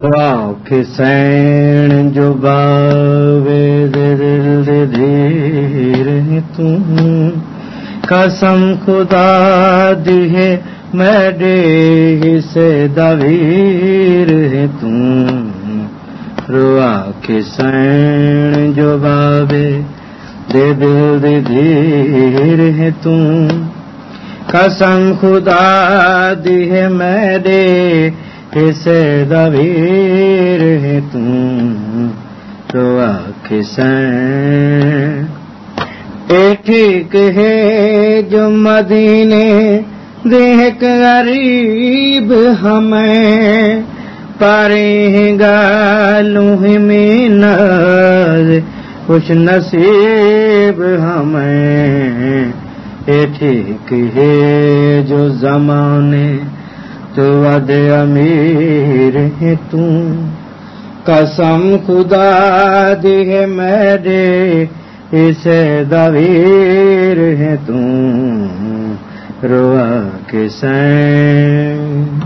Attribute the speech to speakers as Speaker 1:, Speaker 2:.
Speaker 1: سین جو باوے دل دھیر تم قسم خدا دی ہے میرے سے دویر ہے تم روا کے سین جو باوے دے دل دھیر ہے تم قسم خدا دی ہے میرے کسے دبیر ہے تم؟ تو کسیں اے ٹھیک ہے جو مدینے دیکھ غریب ہمیں۔ پارے گالوں میں ناز کچھ نصیب ہمیں۔ اے ٹھیک ہے جو زمانے تو امیر ہے تم۔ قسم خدا دی ہے میرے اسے دویر ہے تم۔ روا کے سین۔